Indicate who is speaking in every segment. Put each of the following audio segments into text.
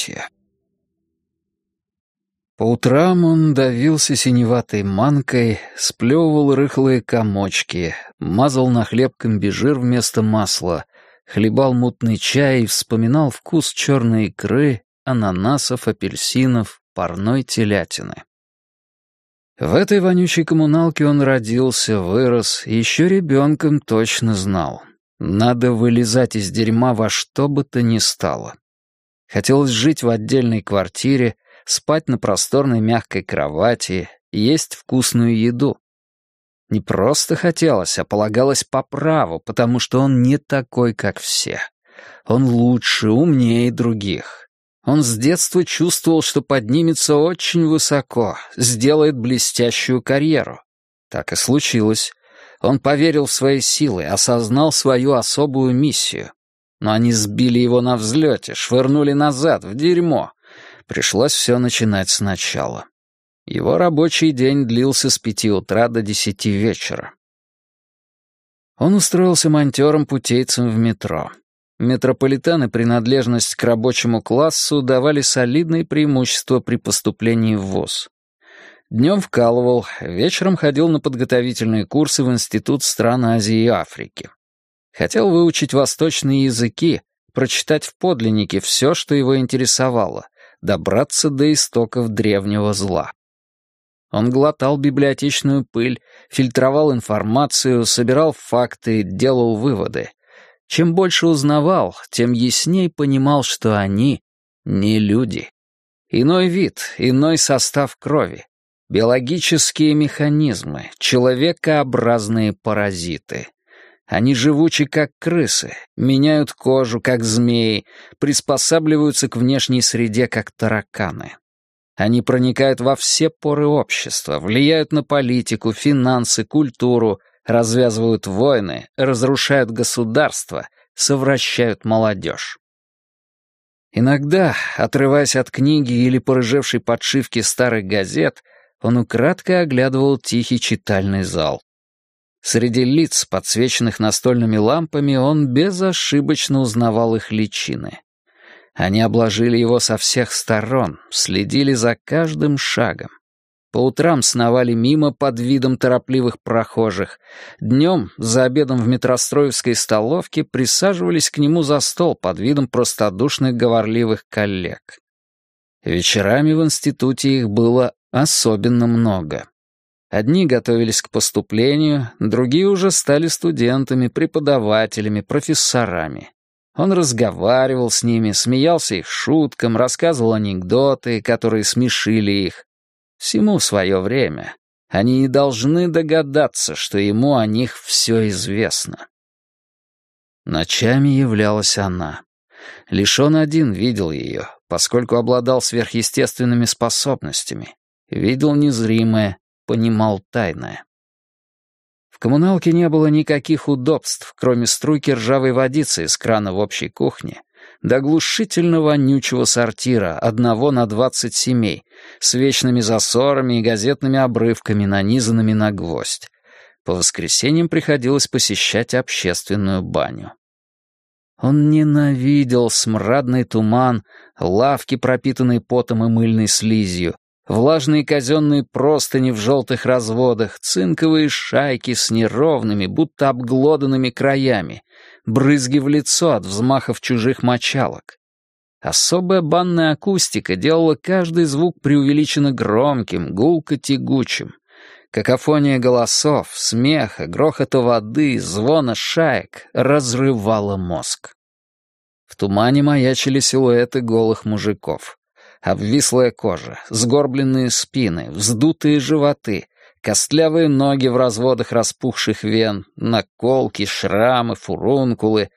Speaker 1: Третья По утрам он давился синеватой манкой, сплевывал рыхлые комочки, мазал на хлеб комбижир вместо масла, хлебал мутный чай и вспоминал вкус черной икры, ананасов, апельсинов, парной телятины. В этой вонючей коммуналке он родился, вырос, и еще ребенком точно знал. Надо вылезать из дерьма во что бы то ни стало. Хотелось жить в отдельной квартире, спать на просторной мягкой кровати, есть вкусную еду. Не просто хотелось, а полагалось по праву, потому что он не такой, как все. Он лучше, умнее других. Он с детства чувствовал, что поднимется очень высоко, сделает блестящую карьеру. Так и случилось. Он поверил в свои силы, осознал свою особую миссию. Но они сбили его на взлете, швырнули назад, в дерьмо. Пришлось все начинать сначала. Его рабочий день длился с пяти утра до десяти вечера. Он устроился монтером-путейцем в метро. Метрополитены принадлежность к рабочему классу давали солидные преимущества при поступлении в ВУЗ. Днем вкалывал, вечером ходил на подготовительные курсы в Институт стран Азии и Африки. Хотел выучить восточные языки, прочитать в подлиннике все, что его интересовало, добраться до истоков древнего зла. Он глотал библиотечную пыль, фильтровал информацию, собирал факты, делал выводы. Чем больше узнавал, тем ясней понимал, что они не люди. Иной вид, иной состав крови. Биологические механизмы, человекообразные паразиты. Они живучи, как крысы, меняют кожу, как змеи, приспосабливаются к внешней среде, как тараканы. Они проникают во все поры общества, влияют на политику, финансы, культуру, развязывают войны, разрушают государства, совращают молодежь. Иногда, отрываясь от книги или порыжевшей подшивки старых газет, он украдкой оглядывал тихий читальный зал. Среди лиц, подсвеченных настольными лампами, он безошибочно узнавал их личины. Они обложили его со всех сторон, следили за каждым шагом. По утрам сновали мимо под видом торопливых прохожих. Днем, за обедом в метростроевской столовке, присаживались к нему за стол под видом простодушных говорливых коллег. Вечерами в институте их было особенно много. Одни готовились к поступлению, другие уже стали студентами, преподавателями, профессорами. Он разговаривал с ними, смеялся их шуткам, рассказывал анекдоты, которые смешили их, Всему свое время. Они не должны догадаться, что ему о них все известно. Ночами являлась она. Лишь он один видел ее, поскольку обладал сверхъестественными способностями. Видел незримое, понимал тайное. В коммуналке не было никаких удобств, кроме струйки ржавой водицы из крана в общей кухне, до глушительно вонючего сортира, одного на двадцать семей, с вечными засорами и газетными обрывками, нанизанными на гвоздь. По воскресеньям приходилось посещать общественную баню. Он ненавидел смрадный туман, лавки, пропитанные потом и мыльной слизью, влажные казенные простыни в желтых разводах, цинковые шайки с неровными, будто обглоданными краями, брызги в лицо от взмахов чужих мочалок. Особая банная акустика делала каждый звук преувеличенно громким, гулко-тягучим. Какофония голосов, смеха, грохота воды, звона шаек разрывала мозг. В тумане маячили силуэты голых мужиков. Обвислая кожа, сгорбленные спины, вздутые животы, Костлявые ноги в разводах распухших вен, наколки, шрамы, фурункулы.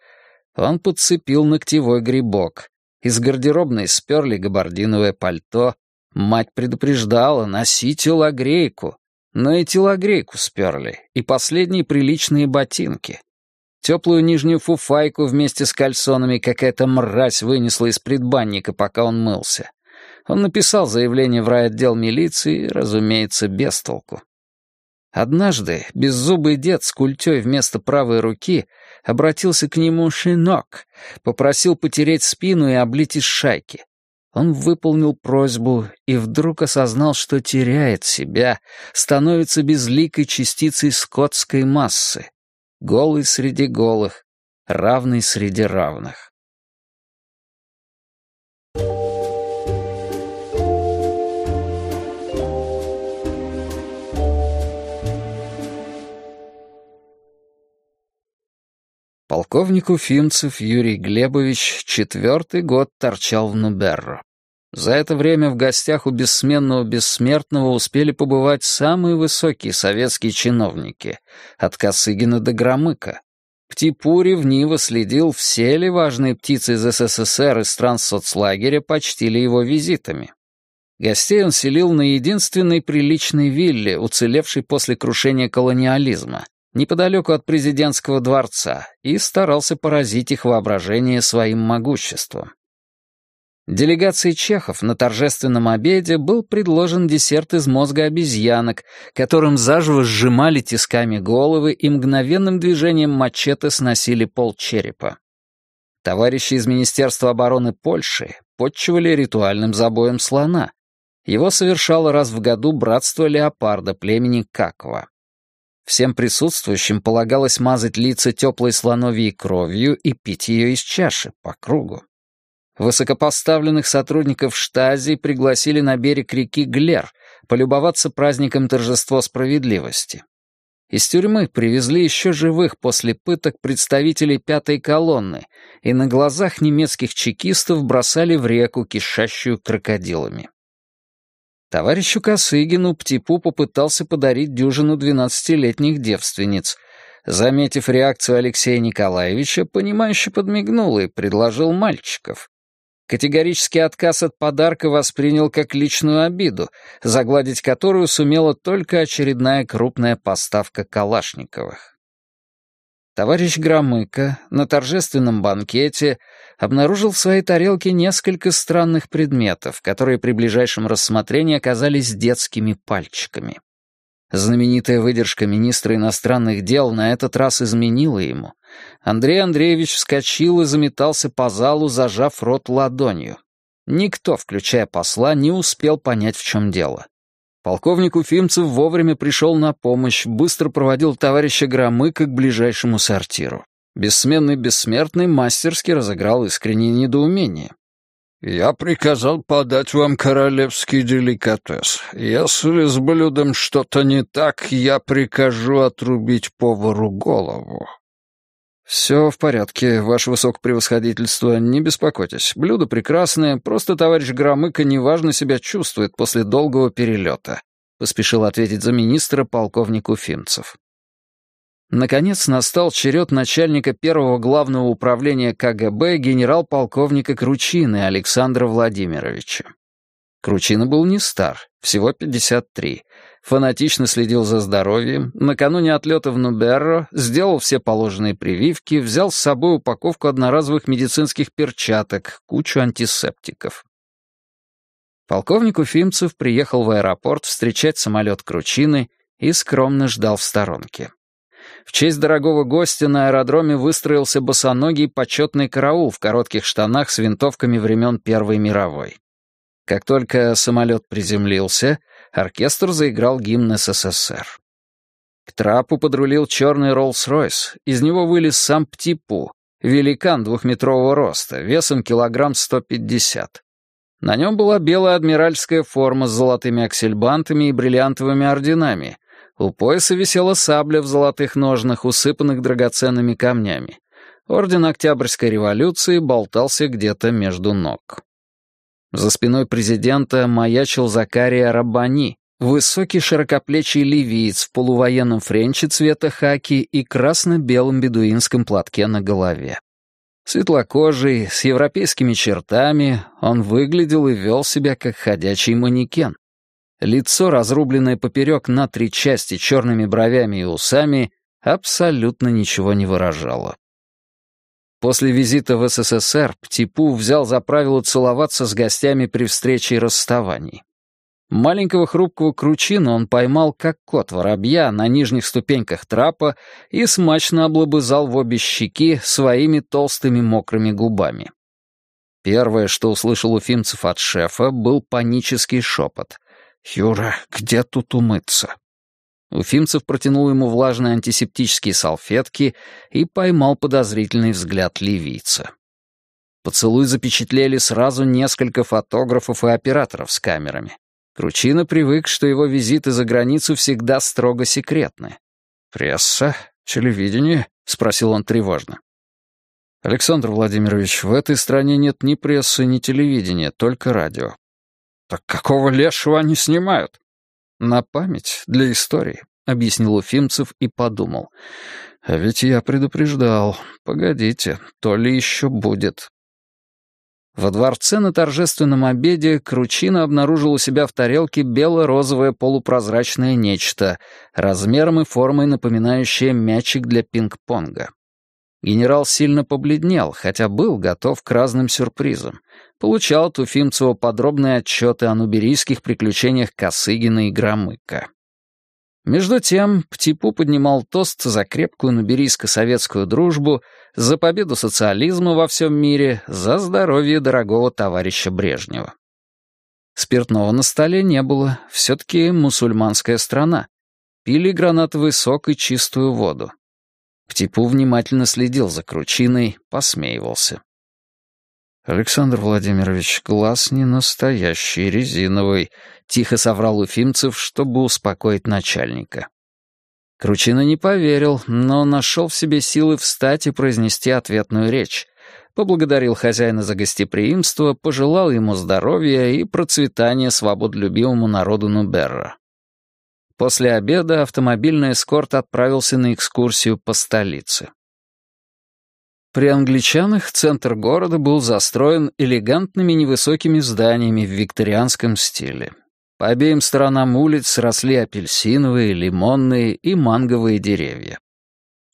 Speaker 1: Он подцепил ногтевой грибок. Из гардеробной сперли габардиновое пальто. Мать предупреждала, носи телогрейку. Но и телогрейку сперли, и последние приличные ботинки. Теплую нижнюю фуфайку вместе с кальсонами какая-то мразь вынесла из предбанника, пока он мылся. Он написал заявление в райотдел милиции, разумеется, без толку. Однажды беззубый дед с культей вместо правой руки обратился к нему «Шинок», попросил потереть спину и облить из шайки. Он выполнил просьбу и вдруг осознал, что теряет себя, становится безликой частицей скотской массы, голый среди голых, равный среди равных. Полковник Уфимцев Юрий Глебович четвертый год торчал в Нуберро. За это время в гостях у бессменного бессмертного успели побывать самые высокие советские чиновники, от Косыгина до Громыка. Птипу ревниво следил, все ли важные птицы из СССР и стран соцлагеря почтили его визитами. Гостей он селил на единственной приличной вилле, уцелевшей после крушения колониализма, неподалеку от президентского дворца, и старался поразить их воображение своим могуществом. Делегации чехов на торжественном обеде был предложен десерт из мозга обезьянок, которым заживо сжимали тисками головы и мгновенным движением мачете сносили пол черепа. Товарищи из Министерства обороны Польши подчивали ритуальным забоем слона. Его совершало раз в году братство леопарда племени Какова. Всем присутствующим полагалось мазать лица теплой слоновьей кровью и пить ее из чаши по кругу. Высокопоставленных сотрудников штази пригласили на берег реки Глер полюбоваться праздником торжества справедливости. Из тюрьмы привезли еще живых после пыток представителей пятой колонны и на глазах немецких чекистов бросали в реку, кишащую крокодилами. Товарищу Косыгину Птипу попытался подарить дюжину двенадцатилетних девственниц. Заметив реакцию Алексея Николаевича, понимающе подмигнул и предложил мальчиков. Категорический отказ от подарка воспринял как личную обиду, загладить которую сумела только очередная крупная поставка Калашниковых. Товарищ Громыко на торжественном банкете обнаружил в своей тарелке несколько странных предметов, которые при ближайшем рассмотрении оказались детскими пальчиками. Знаменитая выдержка министра иностранных дел на этот раз изменила ему. Андрей Андреевич вскочил и заметался по залу, зажав рот ладонью. Никто, включая посла, не успел понять, в чем дело. Полковник Уфимцев вовремя пришел на помощь, быстро проводил товарища Громыка к ближайшему сортиру. Бессменный бессмертный мастерски разыграл искреннее недоумение. «Я приказал подать вам королевский деликатес. Если с блюдом что-то не так, я прикажу отрубить повару голову». «Все в порядке, ваше высокопревосходительство, не беспокойтесь. Блюдо прекрасное, просто товарищ Громыко неважно себя чувствует после долгого перелета», — поспешил ответить за министра полковник Уфимцев. Наконец настал черед начальника первого главного управления КГБ генерал-полковника Кручины Александра Владимировича. Кручина был не стар, всего 53, фанатично следил за здоровьем, накануне отлета в Нуберро сделал все положенные прививки, взял с собой упаковку одноразовых медицинских перчаток, кучу антисептиков. Полковник Уфимцев приехал в аэропорт встречать самолет Кручины и скромно ждал в сторонке. В честь дорогого гостя на аэродроме выстроился босоногий почетный караул в коротких штанах с винтовками времен Первой мировой. Как только самолет приземлился, оркестр заиграл гимн СССР. К трапу подрулил черный Роллс-Ройс. Из него вылез сам Птипу, великан двухметрового роста, весом килограмм сто пятьдесят. На нем была белая адмиральская форма с золотыми аксельбантами и бриллиантовыми орденами. У пояса висела сабля в золотых ножнах, усыпанных драгоценными камнями. Орден Октябрьской революции болтался где-то между ног. За спиной президента маячил Закария Рабани, высокий широкоплечий ливиец в полувоенном френче цвета хаки и красно-белом бедуинском платке на голове. Светлокожий, с европейскими чертами, он выглядел и вел себя как ходячий манекен. Лицо, разрубленное поперек на три части черными бровями и усами, абсолютно ничего не выражало. После визита в СССР Птипу взял за правило целоваться с гостями при встрече и расставании. Маленького хрупкого кручина он поймал, как кот воробья, на нижних ступеньках трапа и смачно облобызал в обе щеки своими толстыми мокрыми губами. Первое, что услышал уфимцев от шефа, был панический шепот. «Юра, где тут умыться?» Уфимцев протянул ему влажные антисептические салфетки и поймал подозрительный взгляд ливийца. Поцелуй запечатлели сразу несколько фотографов и операторов с камерами. Кручина привык, что его визиты за границу всегда строго секретны. «Пресса? Телевидение?» — спросил он тревожно. «Александр Владимирович, в этой стране нет ни прессы, ни телевидения, только радио». «Так какого лешего они снимают?» «На память, для истории», — объяснил Уфимцев и подумал. «А ведь я предупреждал. Погодите, то ли еще будет». Во дворце на торжественном обеде Кручина обнаружил у себя в тарелке бело-розовое полупрозрачное нечто, размером и формой напоминающее мячик для пинг-понга. Генерал сильно побледнел, хотя был готов к разным сюрпризам получал от Уфимцева подробные отчеты о нуберийских приключениях Косыгина и Громыка. Между тем, Птипу поднимал тост за крепкую нуберийско-советскую дружбу, за победу социализма во всем мире, за здоровье дорогого товарища Брежнева. Спиртного на столе не было, все-таки мусульманская страна. Пили гранатовый сок и чистую воду. Птипу внимательно следил за кручиной, посмеивался. «Александр Владимирович, глаз не настоящий, резиновый», — тихо соврал Уфимцев, чтобы успокоить начальника. Кручина не поверил, но нашел в себе силы встать и произнести ответную речь. Поблагодарил хозяина за гостеприимство, пожелал ему здоровья и процветания свободолюбивому народу Нуберра. После обеда автомобильный эскорт отправился на экскурсию по столице. При англичанах центр города был застроен элегантными невысокими зданиями в викторианском стиле. По обеим сторонам улиц росли апельсиновые, лимонные и манговые деревья.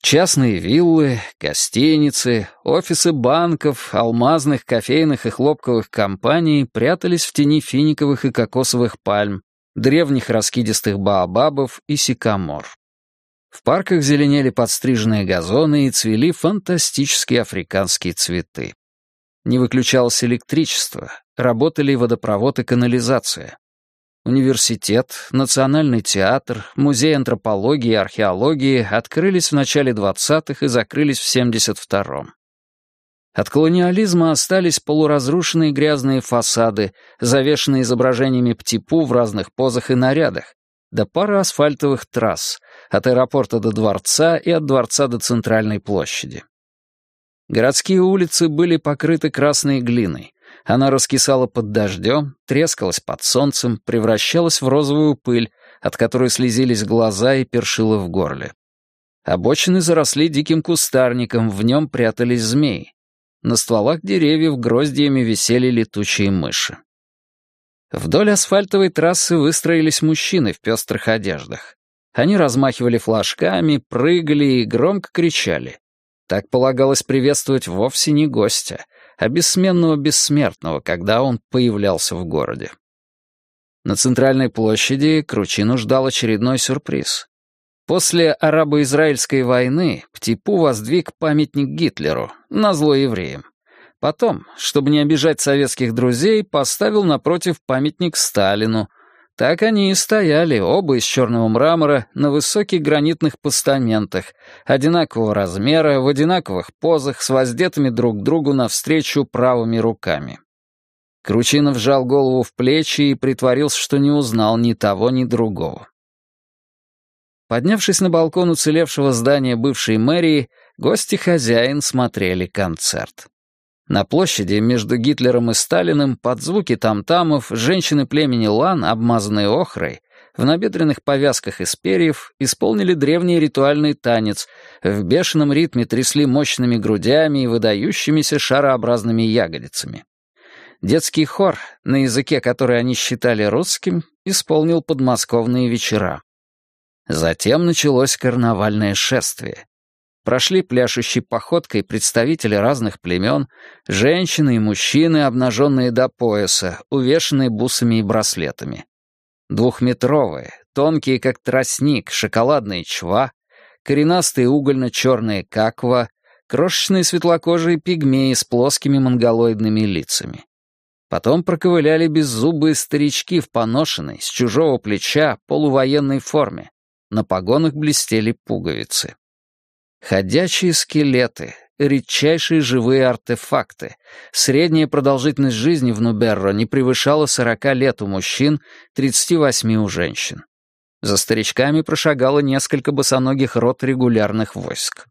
Speaker 1: Частные виллы, гостиницы, офисы банков, алмазных, кофейных и хлопковых компаний прятались в тени финиковых и кокосовых пальм, древних раскидистых баобабов и сикамор. В парках зеленели подстриженные газоны и цвели фантастические африканские цветы. Не выключалось электричество, работали водопровод и канализация. Университет, Национальный театр, Музей антропологии и археологии открылись в начале 20-х и закрылись в 72-м. От колониализма остались полуразрушенные грязные фасады, завешенные изображениями птипу в разных позах и нарядах, да пара асфальтовых трасс, от аэропорта до дворца и от дворца до центральной площади. Городские улицы были покрыты красной глиной. Она раскисала под дождем, трескалась под солнцем, превращалась в розовую пыль, от которой слезились глаза и першило в горле. Обочины заросли диким кустарником, в нем прятались змеи. На стволах деревьев гроздьями висели летучие мыши. Вдоль асфальтовой трассы выстроились мужчины в пестрых одеждах. Они размахивали флажками, прыгали и громко кричали. Так полагалось приветствовать вовсе не гостя, а бессменного бессмертного, когда он появлялся в городе. На центральной площади Кручину ждал очередной сюрприз. После арабо-израильской войны Птипу воздвиг памятник Гитлеру, назло евреям. Потом, чтобы не обижать советских друзей, поставил напротив памятник Сталину — так они и стояли, оба из черного мрамора, на высоких гранитных постаментах, одинакового размера, в одинаковых позах, с воздетыми друг другу навстречу правыми руками. Кручинов вжал голову в плечи и притворился, что не узнал ни того, ни другого. Поднявшись на балкон уцелевшего здания бывшей мэрии, гости хозяин смотрели концерт. На площади между Гитлером и Сталиным под звуки тамтамов женщины племени Лан, обмазанные охрой, в набедренных повязках из перьев исполнили древний ритуальный танец, в бешеном ритме трясли мощными грудями и выдающимися шарообразными ягодицами. Детский хор, на языке который они считали русским, исполнил подмосковные вечера. Затем началось карнавальное шествие прошли пляшущей походкой представители разных племен, женщины и мужчины, обнаженные до пояса, увешанные бусами и браслетами. Двухметровые, тонкие, как тростник, шоколадные чва, коренастые угольно-черные каква, крошечные светлокожие пигмеи с плоскими монголоидными лицами. Потом проковыляли беззубые старички в поношенной, с чужого плеча, полувоенной форме. На погонах блестели пуговицы. Ходячие скелеты, редчайшие живые артефакты. Средняя продолжительность жизни в Нуберро не превышала 40 лет у мужчин, 38 у женщин. За старичками прошагало несколько босоногих рот регулярных войск.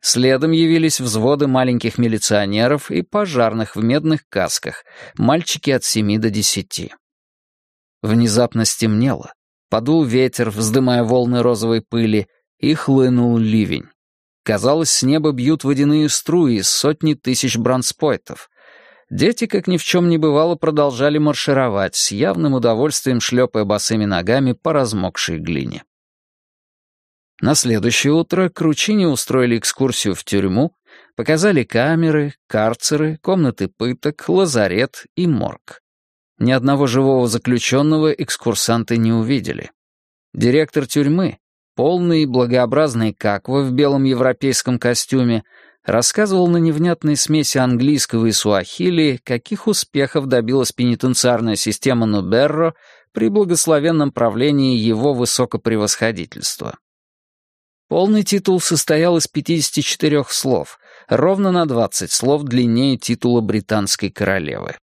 Speaker 1: Следом явились взводы маленьких милиционеров и пожарных в медных касках, мальчики от семи до десяти. Внезапно стемнело, подул ветер, вздымая волны розовой пыли, и хлынул ливень. Казалось, с неба бьют водяные струи из сотни тысяч бронспойтов. Дети, как ни в чем не бывало, продолжали маршировать, с явным удовольствием шлепая босыми ногами по размокшей глине. На следующее утро Кручине устроили экскурсию в тюрьму, показали камеры, карцеры, комнаты пыток, лазарет и морг. Ни одного живого заключенного экскурсанты не увидели. Директор тюрьмы, полный и благообразный Каква в белом европейском костюме, рассказывал на невнятной смеси английского и суахили, каких успехов добилась пенитенциарная система Нуберро при благословенном правлении его высокопревосходительства. Полный титул состоял из 54 слов, ровно на 20 слов длиннее титула британской королевы.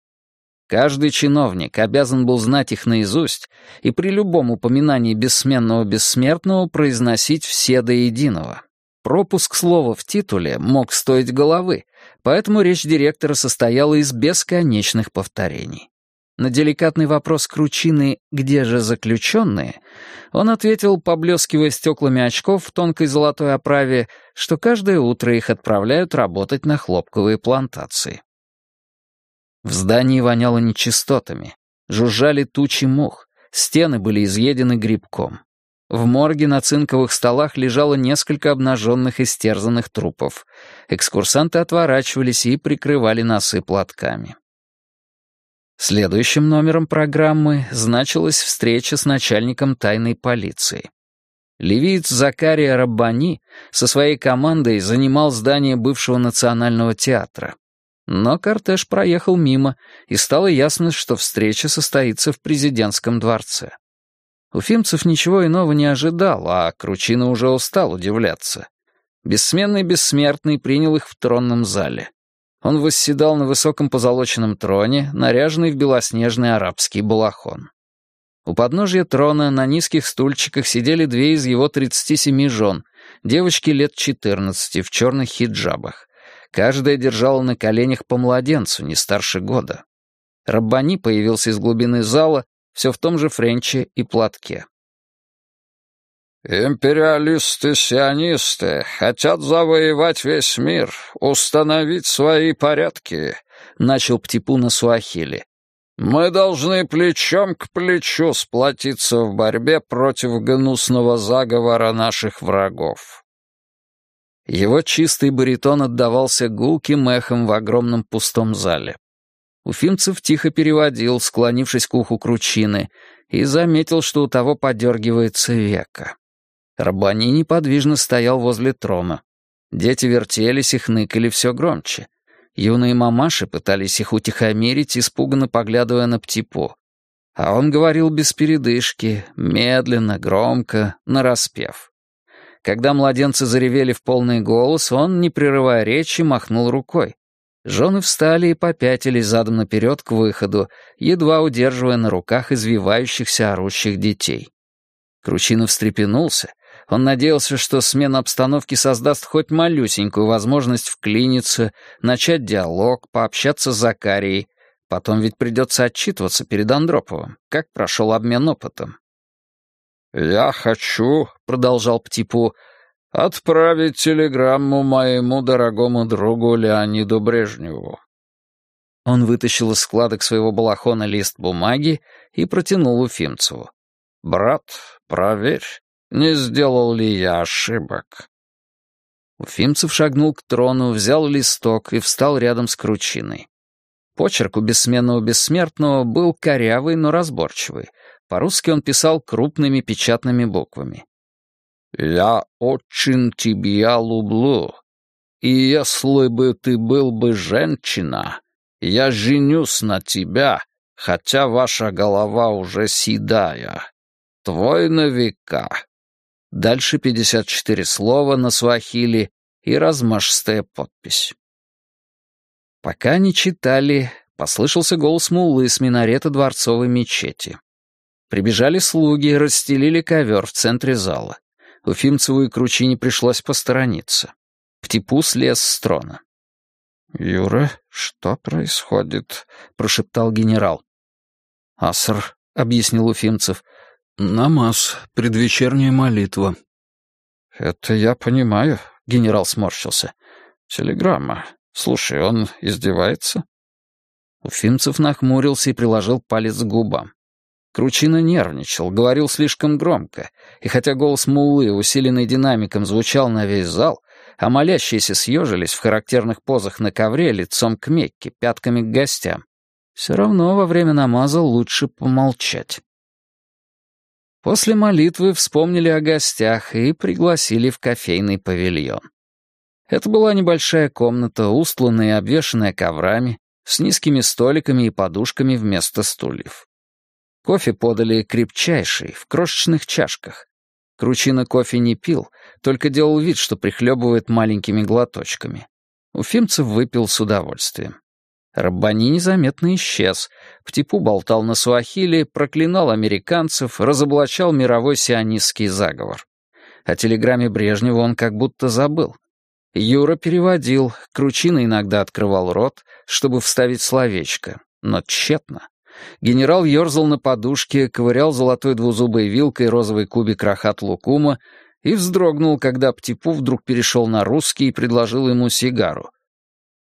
Speaker 1: Каждый чиновник обязан был знать их наизусть и при любом упоминании бессменного бессмертного произносить все до единого. Пропуск слова в титуле мог стоить головы, поэтому речь директора состояла из бесконечных повторений. На деликатный вопрос Кручины «Где же заключенные?» он ответил, поблескивая стеклами очков в тонкой золотой оправе, что каждое утро их отправляют работать на хлопковые плантации. В здании воняло нечистотами. Жужжали тучи мух. Стены были изъедены грибком. В морге на цинковых столах лежало несколько обнаженных и стерзанных трупов. Экскурсанты отворачивались и прикрывали носы платками. Следующим номером программы значилась встреча с начальником тайной полиции. Ливиец Закария Раббани со своей командой занимал здание бывшего национального театра. Но кортеж проехал мимо, и стало ясно, что встреча состоится в президентском дворце. Уфимцев ничего иного не ожидал, а Кручина уже устал удивляться. Бессменный бессмертный принял их в тронном зале. Он восседал на высоком позолоченном троне, наряженный в белоснежный арабский балахон. У подножья трона на низких стульчиках сидели две из его 37 жен, девочки лет 14 в черных хиджабах. Каждая держала на коленях по младенцу, не старше года. Раббани появился из глубины зала, все в том же френче и платке.
Speaker 2: «Империалисты-сионисты хотят завоевать весь мир, установить свои порядки», — начал Птипу на Суахили. «Мы должны плечом к плечу сплотиться в борьбе против гнусного заговора наших врагов».
Speaker 1: Его чистый баритон отдавался гулким эхом в огромном пустом зале. Уфимцев тихо переводил, склонившись к уху кручины, и заметил, что у того подергивается века. Рабани неподвижно стоял возле трона. Дети вертелись и хныкали все громче. Юные мамаши пытались их утихомирить, испуганно поглядывая на птипу. А он говорил без передышки, медленно, громко, нараспев. Когда младенцы заревели в полный голос, он, не прерывая речи, махнул рукой. Жены встали и попятились задом наперед к выходу, едва удерживая на руках извивающихся орущих детей. Кручинов встрепенулся. Он надеялся, что смена обстановки создаст хоть малюсенькую возможность вклиниться, начать диалог, пообщаться с Закарией. Потом ведь придется отчитываться перед Андроповым, как прошел обмен опытом.
Speaker 2: «Я хочу», — продолжал Птипу, — «отправить телеграмму моему дорогому другу Леониду Брежневу».
Speaker 1: Он вытащил из складок своего балахона лист бумаги и протянул Уфимцеву.
Speaker 2: «Брат, проверь, не сделал ли я ошибок».
Speaker 1: Уфимцев шагнул к трону, взял листок и встал рядом с кручиной. Почерк у бессменного бессмертного был корявый, но разборчивый, по-русски он писал крупными печатными буквами.
Speaker 2: «Я очень тебя люблю, и если бы ты был бы женщина, я женюсь на тебя, хотя ваша голова уже седая. Твой на века».
Speaker 1: Дальше 54 слова на свахили и размашистая подпись. Пока не читали, послышался голос Муллы с минарета дворцовой мечети. Прибежали слуги, расстелили ковер в центре зала. Уфимцеву и Кручине пришлось посторониться. Птипу слез с трона.
Speaker 2: «Юра, что происходит?»
Speaker 1: — прошептал генерал.
Speaker 2: «Аср», — объяснил Уфимцев, — «намаз, предвечерняя молитва».
Speaker 1: «Это я понимаю», — генерал сморщился. «Телеграмма. Слушай, он издевается?» Уфимцев нахмурился и приложил палец к губам. Кручина нервничал, говорил слишком громко, и хотя голос Муллы, усиленный динамиком, звучал на весь зал, а молящиеся съежились в характерных позах на ковре лицом к Мекке, пятками к гостям, все равно во время намаза лучше помолчать. После молитвы вспомнили о гостях и пригласили в кофейный павильон. Это была небольшая комната, устланная и обвешанная коврами, с низкими столиками и подушками вместо стульев. Кофе подали крепчайший, в крошечных чашках. Кручина кофе не пил, только делал вид, что прихлебывает маленькими глоточками. Уфимцев выпил с удовольствием. Раббани незаметно исчез. Птипу болтал на суахиле, проклинал американцев, разоблачал мировой сионистский заговор. О телеграмме Брежнева он как будто забыл. Юра переводил, Кручина иногда открывал рот, чтобы вставить словечко, но тщетно. Генерал ерзал на подушке, ковырял золотой двузубой вилкой розовый кубик рахат лукума и вздрогнул, когда Птипу вдруг перешел на русский и предложил ему сигару.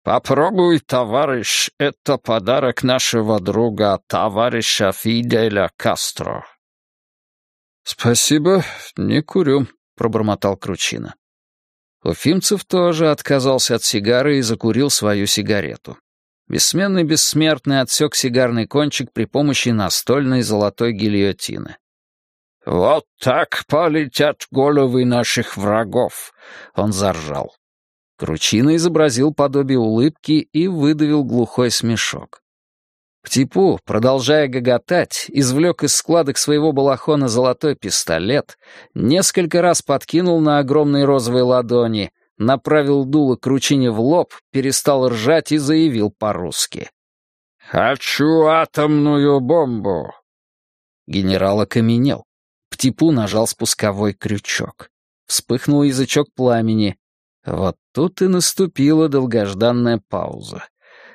Speaker 1: «Попробуй, товарищ, это подарок нашего друга, товарища Фиделя Кастро».
Speaker 2: «Спасибо, не курю», — пробормотал Кручина.
Speaker 1: Уфимцев тоже отказался от сигары и закурил свою сигарету. Бессменный бессмертный отсек сигарный кончик при помощи настольной золотой гильотины.
Speaker 2: «Вот так полетят головы наших врагов!» — он заржал.
Speaker 1: Кручина изобразил подобие улыбки и выдавил глухой смешок. Птипу, продолжая гоготать, извлек из складок своего балахона золотой пистолет, несколько раз подкинул на огромной розовой ладони, направил дуло Кручине в лоб, перестал ржать и заявил по-русски.
Speaker 2: «Хочу атомную бомбу!»
Speaker 1: Генерал окаменел. Птипу нажал спусковой крючок. Вспыхнул язычок пламени. Вот тут и наступила долгожданная пауза.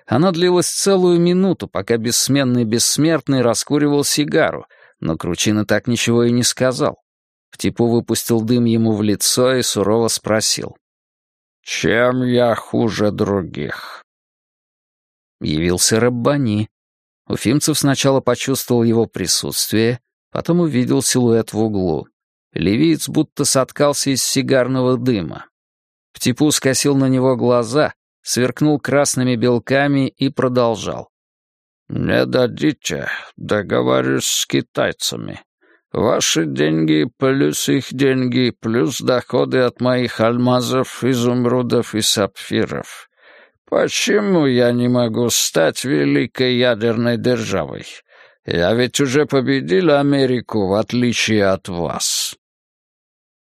Speaker 1: Она длилась целую минуту, пока бессменный бессмертный раскуривал сигару, но Кручина так ничего и не сказал. Птипу выпустил дым ему в лицо и сурово спросил.
Speaker 2: «Чем я хуже других?»
Speaker 1: Явился Раббани. Уфимцев сначала почувствовал его присутствие, потом увидел силуэт в углу. Левиец будто соткался из сигарного дыма. Птипу скосил на него глаза, сверкнул красными белками и продолжал.
Speaker 2: «Не дадите, договорюсь с китайцами. Ваши деньги плюс их деньги, плюс доходы от моих алмазов, изумрудов и сапфиров. Почему я не могу стать великой ядерной державой? Я ведь уже победил Америку, в отличие от вас».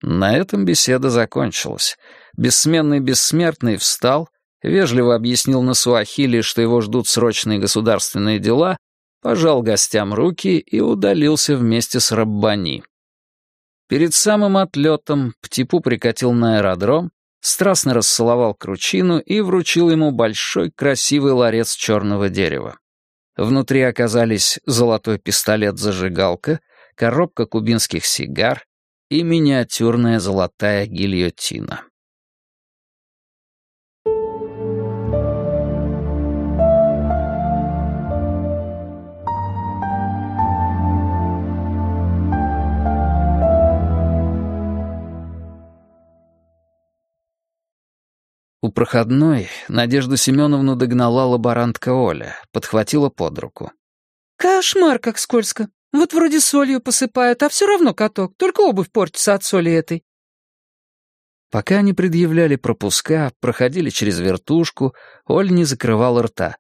Speaker 1: На этом беседа закончилась. Бессменный бессмертный встал, вежливо объяснил на суахили, что его ждут срочные государственные дела, пожал гостям руки и удалился вместе с Раббани. Перед самым отлетом Птипу прикатил на аэродром, страстно расцеловал Кручину и вручил ему большой красивый ларец черного дерева. Внутри оказались золотой пистолет-зажигалка, коробка кубинских сигар и миниатюрная золотая гильотина. У проходной Надежду Семеновну догнала лаборантка Оля, подхватила под руку.
Speaker 3: «Кошмар, как скользко. Вот вроде солью посыпают, а все равно каток, только обувь портится от соли этой».
Speaker 1: Пока они предъявляли пропуска, проходили через вертушку, Оль не закрывала рта.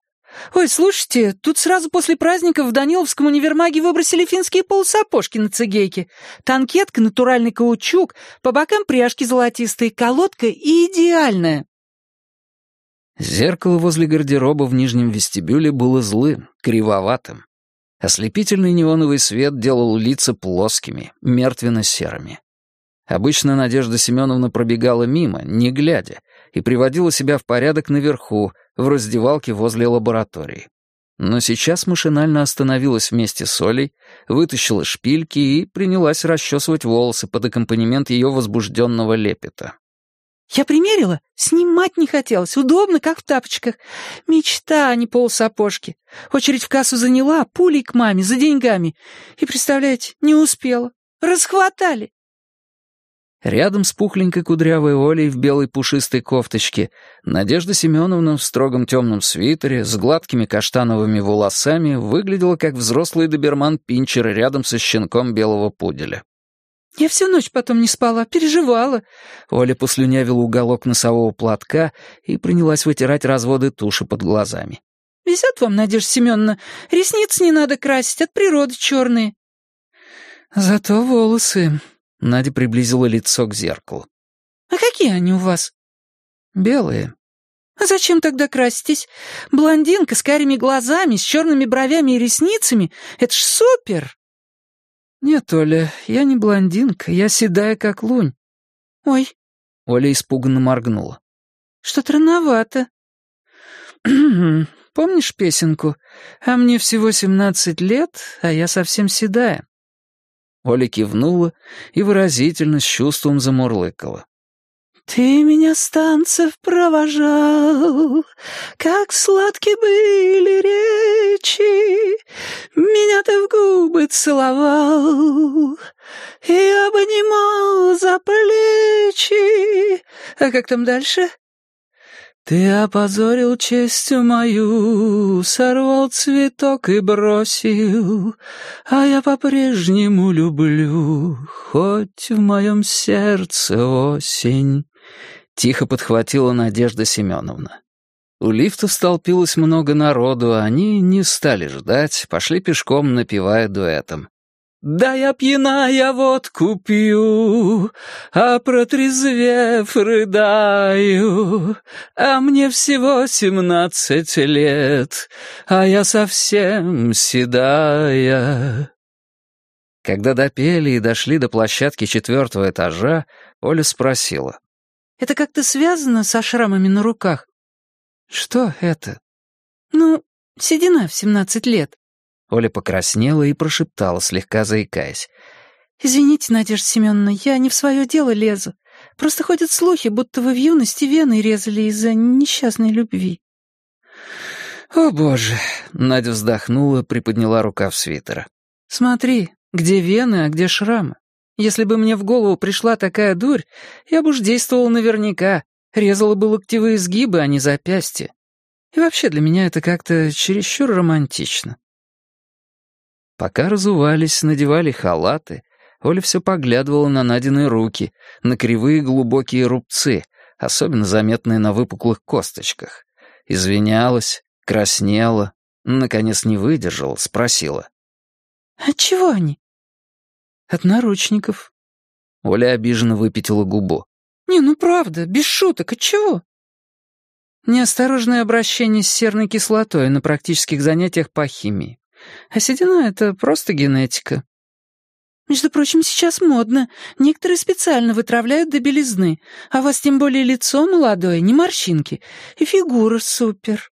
Speaker 3: «Ой, слушайте, тут сразу после праздников в Даниловском универмаге выбросили финские полусапожки на цигейке. Танкетка, натуральный каучук, по бокам пряжки золотистые, колодка идеальная».
Speaker 1: Зеркало возле гардероба в нижнем вестибюле было злым, кривоватым. Ослепительный неоновый свет делал лица плоскими, мертвенно-серыми. Обычно Надежда Семеновна пробегала мимо, не глядя, и приводила себя в порядок наверху, в раздевалке возле лаборатории. Но сейчас машинально остановилась вместе с Олей, вытащила шпильки и принялась расчесывать волосы под аккомпанемент ее возбужденного лепета.
Speaker 3: «Я примерила? Снимать не хотелось. Удобно, как в тапочках. Мечта, а не полсапожки. Очередь в кассу заняла, пулей к маме, за деньгами. И, представляете, не успела. Расхватали.
Speaker 1: Рядом с пухленькой кудрявой Олей в белой пушистой кофточке Надежда Семеновна в строгом темном свитере с гладкими каштановыми волосами выглядела как взрослый доберман-пинчер рядом со щенком белого пуделя.
Speaker 3: «Я всю ночь потом не спала, переживала».
Speaker 1: Оля послюнявила уголок носового платка и принялась вытирать разводы туши под глазами.
Speaker 3: «Везет вам, Надежда Семеновна. Ресниц не надо красить, от природы черные».
Speaker 1: «Зато волосы», Надя приблизила лицо к зеркалу.
Speaker 3: «А какие они у вас?»
Speaker 1: «Белые».
Speaker 3: «А зачем тогда краситесь? Блондинка с карими глазами, с черными бровями и ресницами — это ж супер!»
Speaker 1: «Нет, Оля, я не блондинка, я седая, как лунь».
Speaker 3: «Ой».
Speaker 1: Оля испуганно моргнула.
Speaker 3: «Что-то рановато».
Speaker 1: «Помнишь песенку? А мне всего семнадцать лет, а я совсем седая». Оля кивнула и выразительно с чувством замурлыкала.
Speaker 3: «Ты меня с танцев провожал, как сладки были речи, меня ты в губы целовал и обнимал за плечи. А как там дальше?»
Speaker 1: Ты опозорил честью мою, сорвал цветок и бросил, а я по-прежнему люблю, хоть в моем сердце осень. Тихо подхватила Надежда Семеновна. У лифта столпилось много народу, они не стали ждать, пошли пешком, напевая дуэтом. Да я пьяна, я водку пью, а протрезвев рыдаю, а мне всего семнадцать лет, а я совсем седая. Когда допели и дошли до площадки четвертого этажа, Оля спросила.
Speaker 3: «Это как-то связано со шрамами на руках?»
Speaker 1: «Что это?»
Speaker 3: «Ну, седина в семнадцать лет».
Speaker 1: Оля покраснела и прошептала, слегка заикаясь.
Speaker 3: «Извините, Надежда Семеновна, я не в свое дело лезу. Просто ходят слухи, будто вы в юности вены резали из-за несчастной любви».
Speaker 1: «О, боже!» — Надя вздохнула, приподняла рукав свитера. «Смотри, где вены, а где шрамы. Если бы мне в голову пришла такая дурь, я бы уж действовал наверняка, резала бы локтевые сгибы, а не запястья. И вообще для меня это как-то чересчур романтично». Пока разувались, надевали халаты, Оля все поглядывала на Надины руки, на кривые глубокие рубцы, особенно заметные на выпуклых косточках. Извинялась, краснела, наконец не выдержала, спросила.
Speaker 3: «От чего они?»
Speaker 1: «От наручников». Оля обиженно выпятила губу.
Speaker 3: «Не, ну правда, без шуток, от чего?»
Speaker 1: Неосторожное обращение с серной кислотой на практических занятиях по химии. А седина — это просто генетика.
Speaker 3: Между прочим, сейчас модно. Некоторые специально вытравляют до белизны. А у вас тем более лицо молодое, не морщинки. И фигура супер.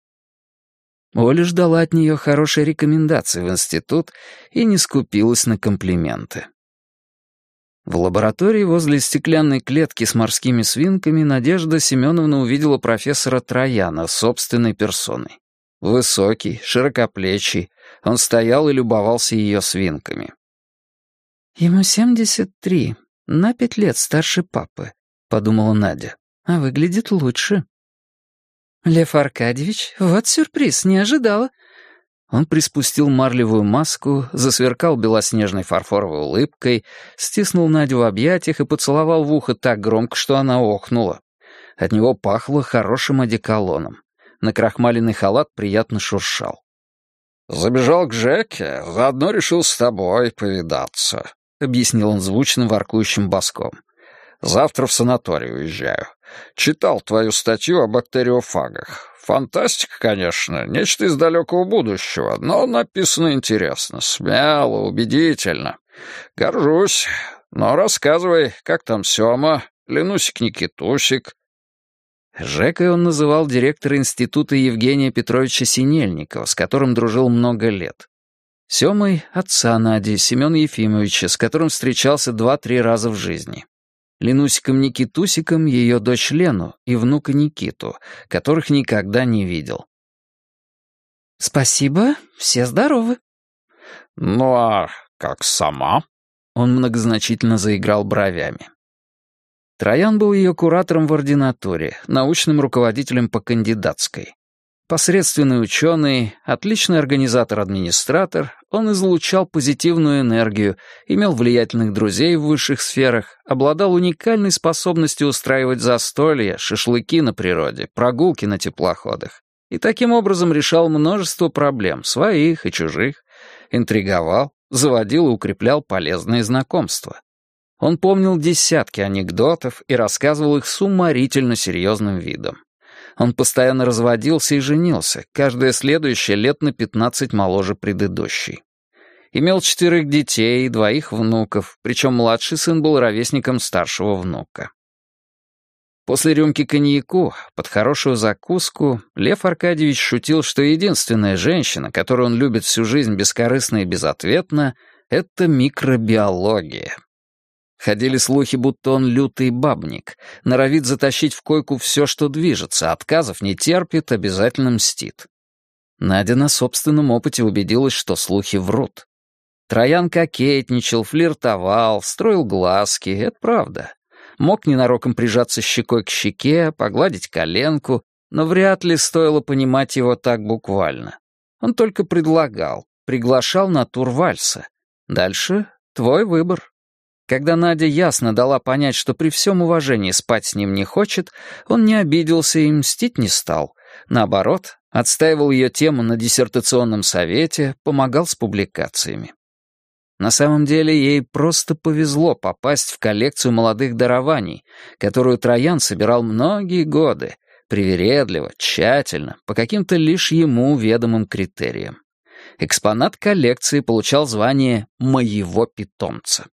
Speaker 1: Оля ждала от нее хорошей рекомендации в институт и не скупилась на комплименты. В лаборатории возле стеклянной клетки с морскими свинками Надежда Семеновна увидела профессора Трояна собственной персоной. Высокий, широкоплечий, он стоял и любовался ее свинками. «Ему семьдесят три, на пять лет старше папы», — подумала Надя. «А выглядит лучше». «Лев Аркадьевич, вот сюрприз, не ожидала». Он приспустил марлевую маску, засверкал белоснежной фарфоровой улыбкой, стиснул Надю в объятиях и поцеловал в ухо так громко, что она охнула. От него пахло хорошим одеколоном. Накрахмаленный халат приятно шуршал.
Speaker 2: «Забежал к Жеке, заодно решил с тобой повидаться», — объяснил он звучным воркующим боском. «Завтра в санаторий уезжаю. Читал твою статью о бактериофагах. Фантастика, конечно, нечто из далекого будущего, но написано интересно, смело, убедительно. Горжусь. Но рассказывай, как там Сёма, Ленусик-Никитусик,
Speaker 1: Жекой он называл директора института Евгения Петровича Синельникова, с которым дружил много лет. Семой — отца Нади, Семена Ефимовича, с которым встречался два-три раза в жизни. Ленусиком Никитусиком ее дочь Лену и внука Никиту, которых никогда не видел.
Speaker 3: «Спасибо, все здоровы».
Speaker 2: «Ну а как сама?»
Speaker 1: Он многозначительно заиграл бровями. Троян был ее куратором в ординатуре, научным руководителем по кандидатской. Посредственный ученый, отличный организатор-администратор, он излучал позитивную энергию, имел влиятельных друзей в высших сферах, обладал уникальной способностью устраивать застолья, шашлыки на природе, прогулки на теплоходах. И таким образом решал множество проблем, своих и чужих, интриговал, заводил и укреплял полезные знакомства. Он помнил десятки анекдотов и рассказывал их с уморительно серьезным видом. Он постоянно разводился и женился, каждое следующее лет на пятнадцать моложе предыдущей. Имел четырех детей и двоих внуков, причем младший сын был ровесником старшего внука. После рюмки коньяку, под хорошую закуску, Лев Аркадьевич шутил, что единственная женщина, которую он любит всю жизнь бескорыстно и безответно, — это микробиология. Ходили слухи, будто он лютый бабник, норовит затащить в койку все, что движется, отказов не терпит, обязательно мстит. Надя на собственном опыте убедилась, что слухи врут. Троян кокетничал, флиртовал, строил глазки, это правда. Мог ненароком прижаться щекой к щеке, погладить коленку, но вряд ли стоило понимать его так буквально. Он только предлагал, приглашал на тур вальса. Дальше твой выбор. Когда Надя ясно дала понять, что при всем уважении спать с ним не хочет, он не обиделся и мстить не стал. Наоборот, отстаивал ее тему на диссертационном совете, помогал с публикациями. На самом деле ей просто повезло попасть в коллекцию молодых дарований, которую Троян собирал многие годы, привередливо, тщательно, по каким-то лишь ему ведомым критериям. Экспонат коллекции получал звание «моего питомца».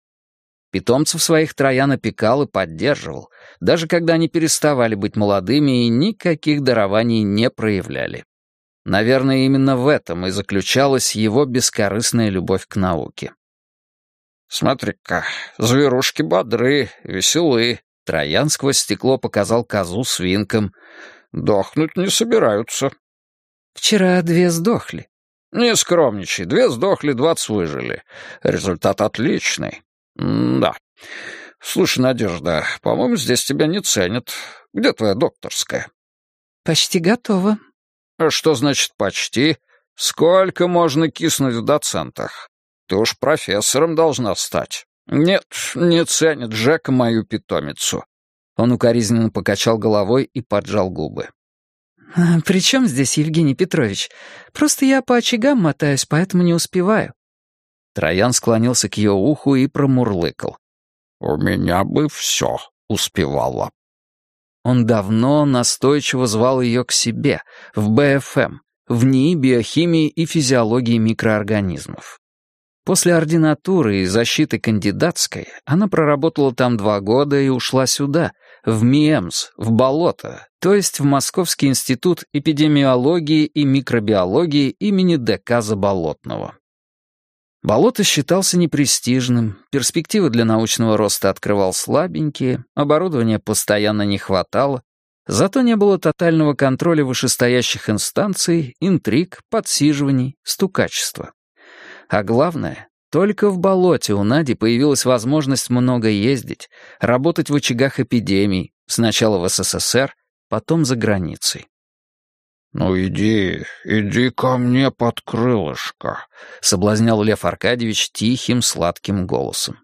Speaker 1: Питомцев своих Троян опекал и поддерживал, даже когда они переставали быть молодыми и никаких дарований не проявляли. Наверное, именно в этом и заключалась его бескорыстная любовь к науке.
Speaker 2: «Смотри-ка, зверушки бодры, веселы», — Троян сквозь стекло показал козу с винком. «Дохнуть не собираются».
Speaker 3: «Вчера две сдохли».
Speaker 2: «Не скромничай, две сдохли, двадцать выжили. Результат отличный. «Да. Слушай, Надежда, по-моему, здесь тебя не ценят. Где твоя докторская?»
Speaker 3: «Почти готова».
Speaker 2: А «Что значит «почти»? Сколько можно киснуть в доцентах? Ты уж профессором должна стать. Нет, не ценит Жека мою питомицу».
Speaker 1: Он укоризненно покачал головой и поджал губы.
Speaker 3: «А «При чем здесь Евгений Петрович? Просто я по очагам мотаюсь, поэтому не успеваю».
Speaker 1: Троян склонился к ее уху и промурлыкал.
Speaker 2: «У меня бы все успевало».
Speaker 1: Он давно настойчиво звал ее к себе, в БФМ, в НИИ биохимии и физиологии микроорганизмов. После ординатуры и защиты кандидатской она проработала там два года и ушла сюда, в МИЭМС, в болото, то есть в Московский институт эпидемиологии и микробиологии имени ДК Заболотного. Болото считался непрестижным, перспективы для научного роста открывал слабенькие, оборудования постоянно не хватало, зато не было тотального контроля вышестоящих инстанций, интриг, подсиживаний, стукачества. А главное, только в болоте у Нади появилась возможность много ездить, работать в очагах эпидемий, сначала в СССР, потом за границей.
Speaker 2: «Ну иди, иди ко мне под крылышко», — соблазнял Лев Аркадьевич тихим, сладким голосом.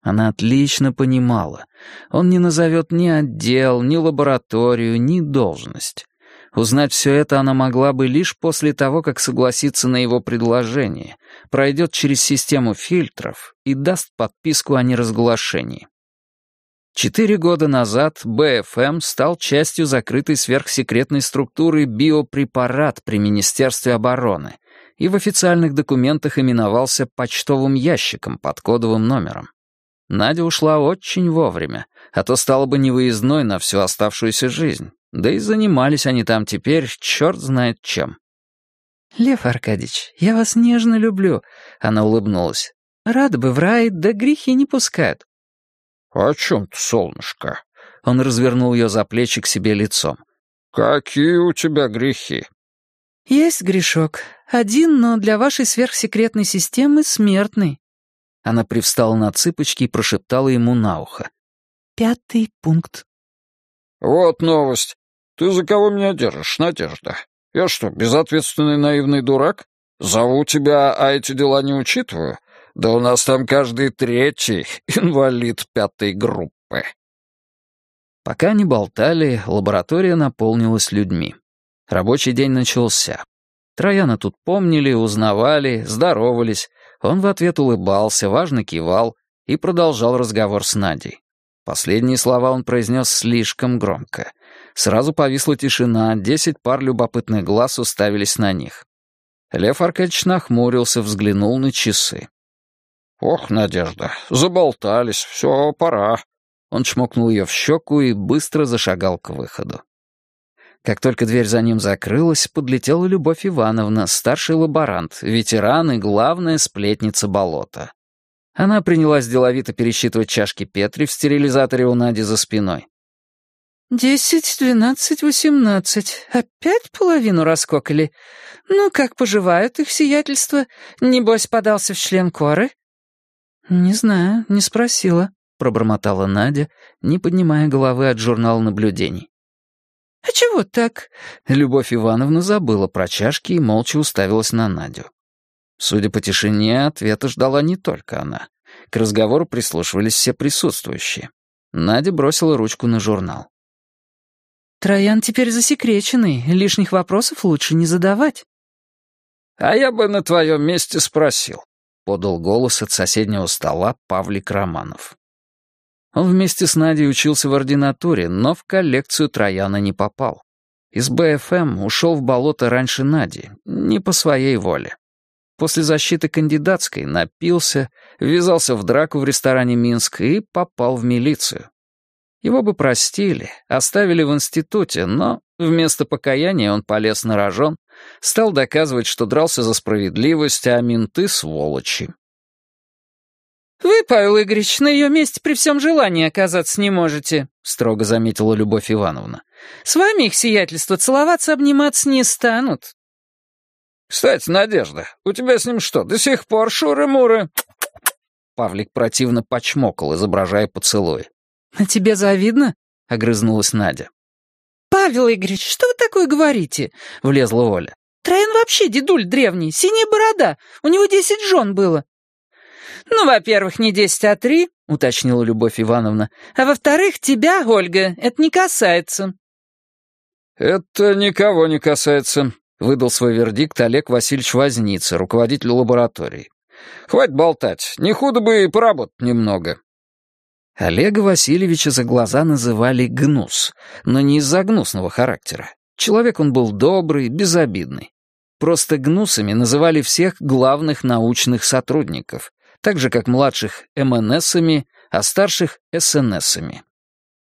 Speaker 1: Она отлично понимала. Он не назовет ни отдел, ни лабораторию, ни должность. Узнать все это она могла бы лишь после того, как согласится на его предложение, пройдет через систему фильтров и даст подписку о неразглашении. Четыре года назад БФМ стал частью закрытой сверхсекретной структуры «Биопрепарат» при Министерстве обороны и в официальных документах именовался почтовым ящиком под кодовым номером. Надя ушла очень вовремя, а то стала бы невыездной на всю оставшуюся жизнь. Да и занимались они там теперь черт знает чем. «Лев Аркадьевич, я вас нежно люблю», — она улыбнулась. «Рада бы в рай, да грехи не пускают.
Speaker 2: «О чем ты, солнышко?»
Speaker 1: Он развернул ее за плечи к себе лицом.
Speaker 2: «Какие у тебя грехи?»
Speaker 3: «Есть грешок. Один, но для вашей сверхсекретной системы смертный».
Speaker 1: Она привстала на цыпочки и прошептала ему на ухо.
Speaker 3: «Пятый пункт».
Speaker 2: «Вот новость. Ты за кого меня держишь, Надежда? Я что, безответственный наивный дурак? Зову тебя, а эти дела не учитываю? Да у нас там каждый третий инвалид пятой группы.
Speaker 1: Пока они болтали, лаборатория наполнилась людьми. Рабочий день начался. Трояна тут помнили, узнавали, здоровались. Он в ответ улыбался, важно кивал и продолжал разговор с Надей. Последние слова он произнес слишком громко. Сразу повисла тишина, десять пар любопытных глаз уставились на них. Лев Аркадьевич нахмурился, взглянул на часы.
Speaker 2: «Ох, Надежда, заболтались, все, пора».
Speaker 1: Он чмокнул ее в щеку и быстро зашагал к выходу. Как только дверь за ним закрылась, подлетела Любовь Ивановна, старший лаборант, ветеран и главная сплетница болота. Она принялась деловито пересчитывать чашки Петри в стерилизаторе у Нади за спиной.
Speaker 3: «Десять, двенадцать, восемнадцать. Опять половину раскокали. Ну, как поживают их сиятельства? Небось, подался в член коры?»
Speaker 1: «Не знаю, не спросила», — пробормотала Надя, не поднимая головы от журнала наблюдений.
Speaker 3: «А чего так?»
Speaker 1: Любовь Ивановна забыла про чашки и молча уставилась на Надю. Судя по тишине, ответа ждала не только она. К разговору прислушивались все присутствующие. Надя бросила ручку на журнал.
Speaker 3: «Троян теперь засекреченный, лишних вопросов лучше не задавать».
Speaker 2: «А я бы на твоем месте спросил, —
Speaker 1: подал голос от соседнего стола Павлик Романов. Он вместе с Надей учился в ординатуре, но в коллекцию Трояна не попал. Из БФМ ушел в болото раньше Нади, не по своей воле. После защиты кандидатской напился, ввязался в драку в ресторане «Минск» и попал в милицию. Его бы простили, оставили в институте, но вместо покаяния он полез на рожон, стал доказывать, что дрался за справедливость, а менты — сволочи.
Speaker 3: «Вы, Павел Игоревич, на ее месте при всем желании оказаться не можете», — строго заметила Любовь Ивановна. «С вами их сиятельство целоваться, обниматься не станут».
Speaker 2: «Кстати, Надежда, у тебя с ним что, до сих пор шуры-муры?»
Speaker 1: Павлик противно почмокал, изображая поцелуй.
Speaker 3: «А тебе завидно?» — огрызнулась Надя. «Павел Игоревич, что вы такое говорите?» — влезла Оля. «Троян вообще дедуль древний, синяя борода, у него десять жен было». «Ну, во-первых, не десять, а три», — уточнила Любовь Ивановна. «А во-вторых, тебя, Ольга, это не касается».
Speaker 2: «Это никого не касается», — выдал свой вердикт Олег Васильевич Возница, руководитель лаборатории. «Хватит болтать, не худо бы и поработать немного».
Speaker 1: Олега Васильевича за глаза называли «гнус», но не из-за гнусного характера. Человек он был добрый, безобидный. Просто гнусами называли всех главных научных сотрудников, так же, как младших МНСами, а старших СНСами.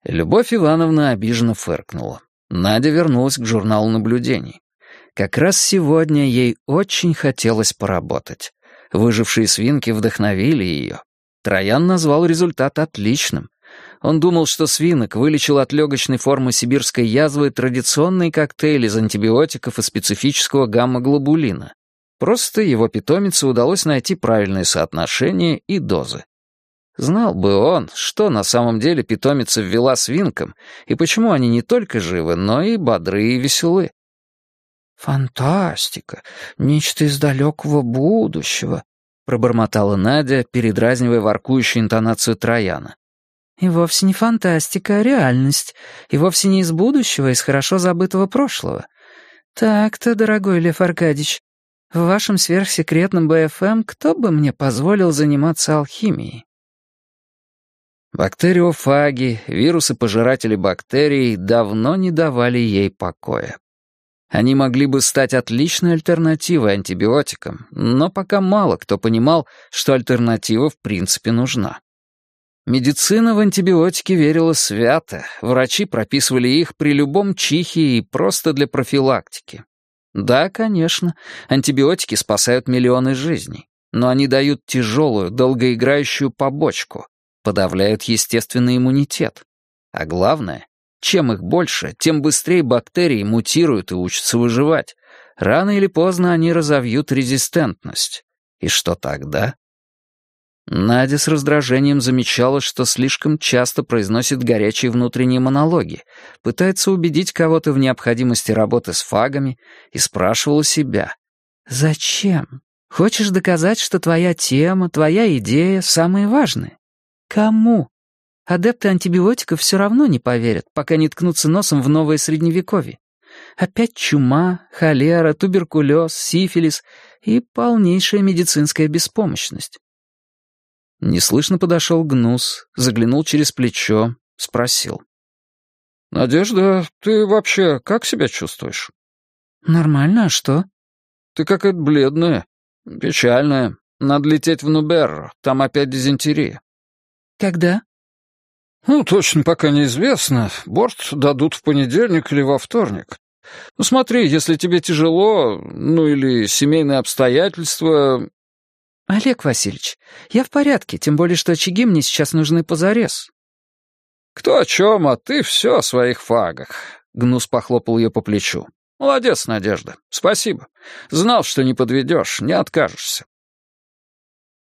Speaker 1: Любовь Ивановна обиженно фыркнула. Надя вернулась к журналу наблюдений. Как раз сегодня ей очень хотелось поработать. Выжившие свинки вдохновили ее. Троян назвал результат отличным. Он думал, что свинок вылечил от легочной формы сибирской язвы традиционный коктейль из антибиотиков и специфического гамма-глобулина. Просто его питомице удалось найти правильное соотношение и дозы. Знал бы он, что на самом деле питомица ввела свинкам, и почему они не только живы, но и бодры и веселы.
Speaker 3: «Фантастика! Нечто из далекого будущего!» — пробормотала Надя, передразнивая воркующую интонацию Трояна. «И вовсе не фантастика, а реальность. И вовсе не из будущего, а из хорошо забытого прошлого. Так-то, дорогой Лев Аркадьевич, в вашем сверхсекретном БФМ кто бы мне позволил заниматься алхимией?»
Speaker 1: Бактериофаги, вирусы-пожиратели бактерий давно не давали ей покоя. Они могли бы стать отличной альтернативой антибиотикам, но пока мало кто понимал, что альтернатива в принципе нужна. Медицина в антибиотики верила свято, врачи прописывали их при любом чихе и просто для профилактики. Да, конечно, антибиотики спасают миллионы жизней, но они дают тяжелую, долгоиграющую побочку, подавляют естественный иммунитет. А главное, чем их больше, тем быстрее бактерии мутируют и учатся выживать. Рано или поздно они разовьют резистентность. И что тогда? Надя с раздражением замечала, что слишком часто произносит горячие внутренние монологи, пытается убедить кого-то в необходимости работы с фагами и спрашивала себя.
Speaker 3: «Зачем? Хочешь доказать, что твоя тема, твоя идея самые важные? Кому? Адепты антибиотиков все равно не поверят, пока не ткнутся носом в новое средневековье. Опять чума, холера, туберкулез, сифилис и полнейшая медицинская беспомощность.
Speaker 1: Неслышно подошел Гнус, заглянул через плечо, спросил.
Speaker 2: «Надежда, ты вообще как себя чувствуешь?»
Speaker 3: «Нормально, а что?»
Speaker 2: «Ты какая-то бледная, печальная. Надо лететь в Нуберро, там опять дизентерия».
Speaker 3: «Когда?»
Speaker 2: «Ну, точно пока неизвестно. Борт дадут в понедельник или во вторник. Ну, смотри, если тебе тяжело, ну или семейные обстоятельства,
Speaker 3: «Олег Васильевич, я в порядке, тем более, что очаги мне сейчас нужны позарез».
Speaker 2: «Кто о чем, а ты все о своих фагах», — Гнус похлопал ее по плечу. «Молодец, Надежда. Спасибо. Знал, что не подведешь, не откажешься.